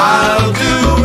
I'll do